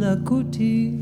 Lakuti.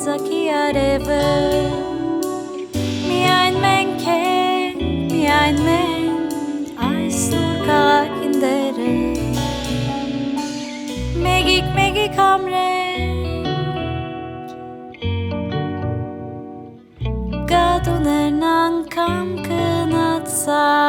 cosa chi areve mi ein menke mi ein men ais nur ka kindere megik megik hamre gadun ernan kam kınatsa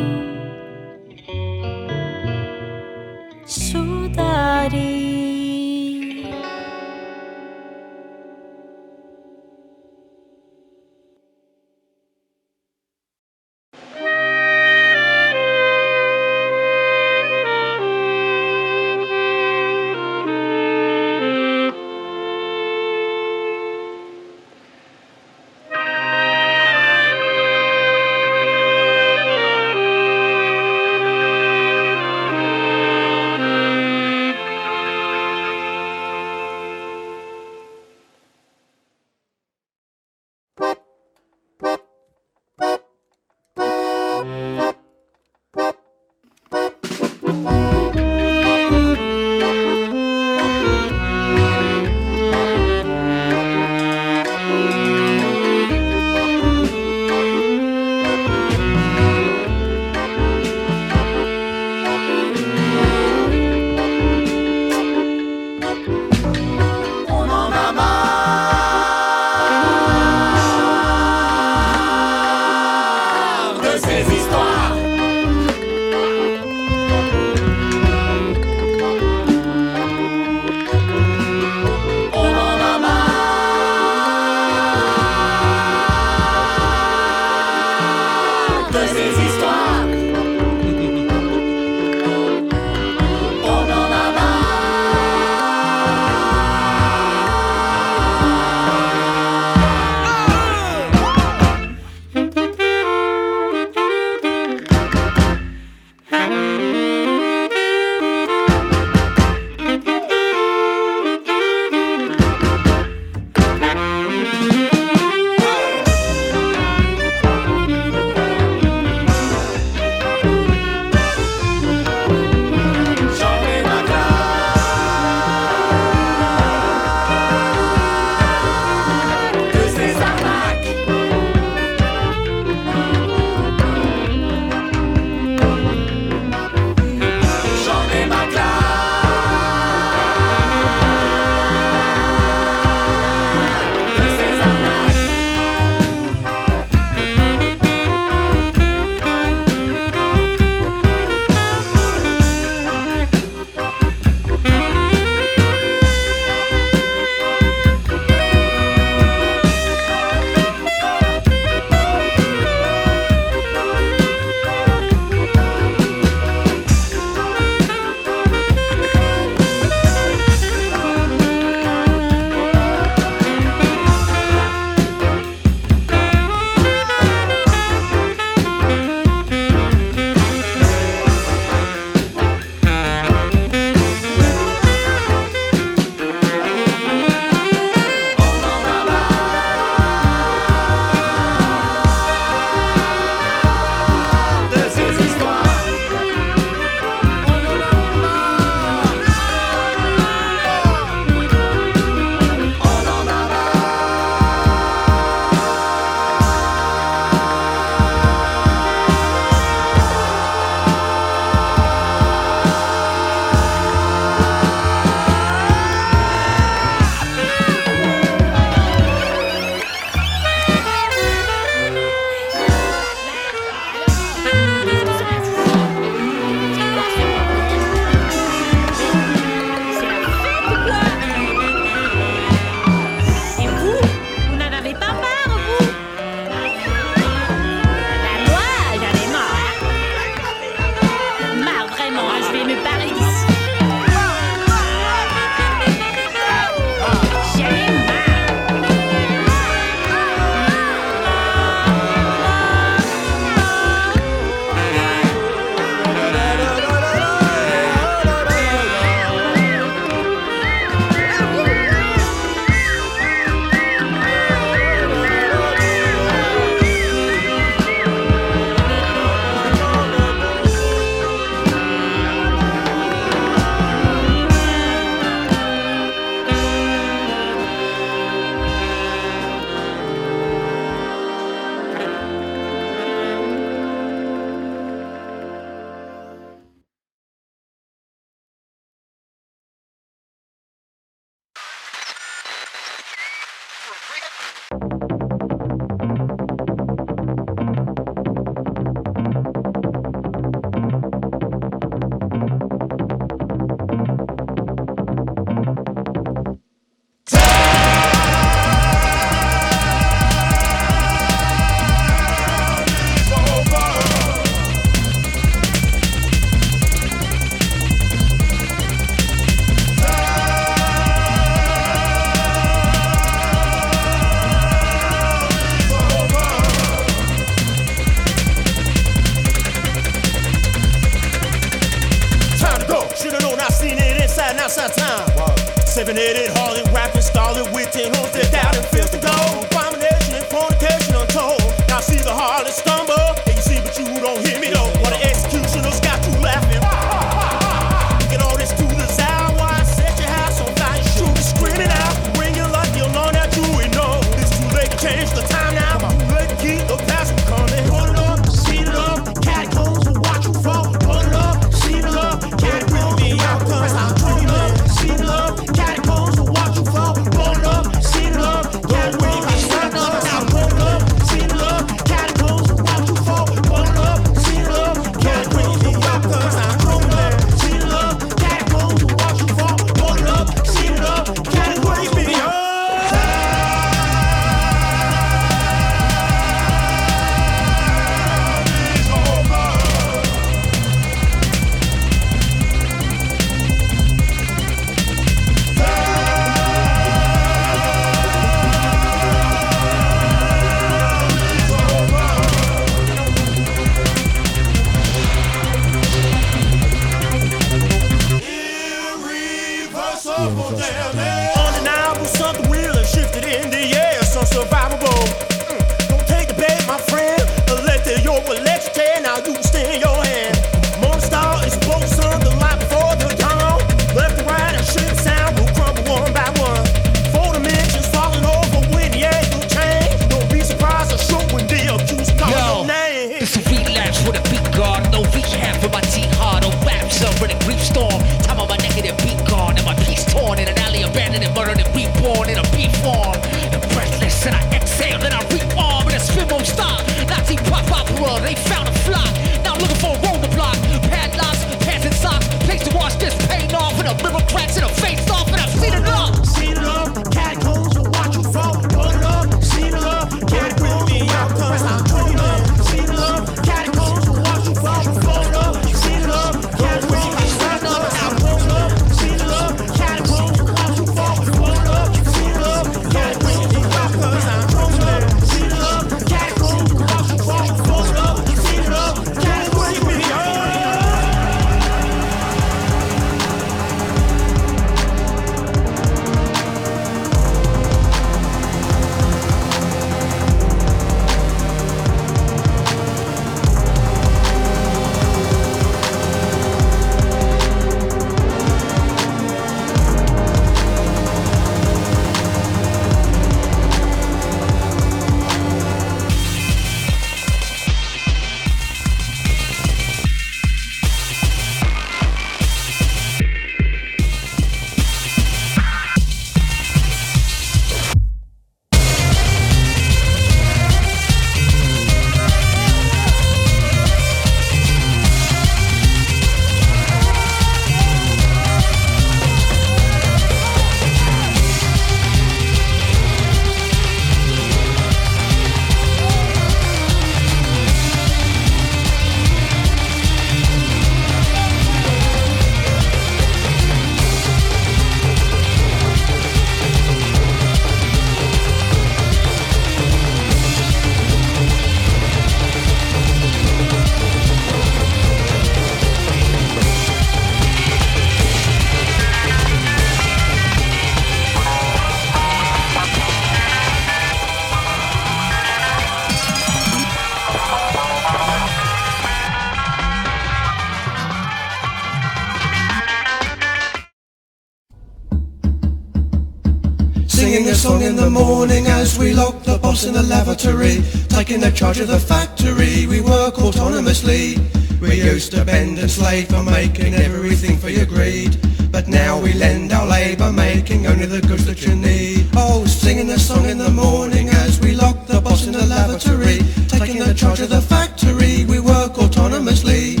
in the morning as we lock the boss in the lavatory. Taking the charge of the factory, we work autonomously. We used to bend and slave for making everything for your greed. But now we lend our labour, making only the goods that you need. Oh, singing a song in the morning as we lock the boss in the lavatory. Taking the charge of the factory, we work autonomously.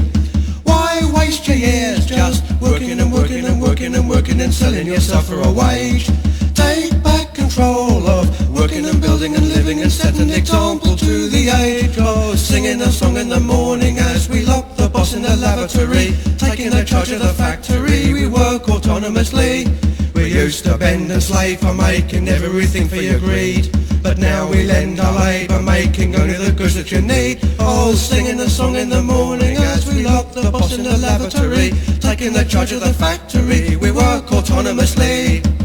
Why waste your years just working and working and working and working and selling yourself for a wage? Take control of working and building and living and setting an example to the age. Oh, singing a song in the morning as we lock the boss in the lavatory. Taking the charge of the factory, we work autonomously. We used to bend and slave for making everything for your greed. But now we lend our labour, making only the goods that you need. Oh, singing a song in the morning as we lock the boss in the lavatory. Taking the charge of the factory, we work autonomously.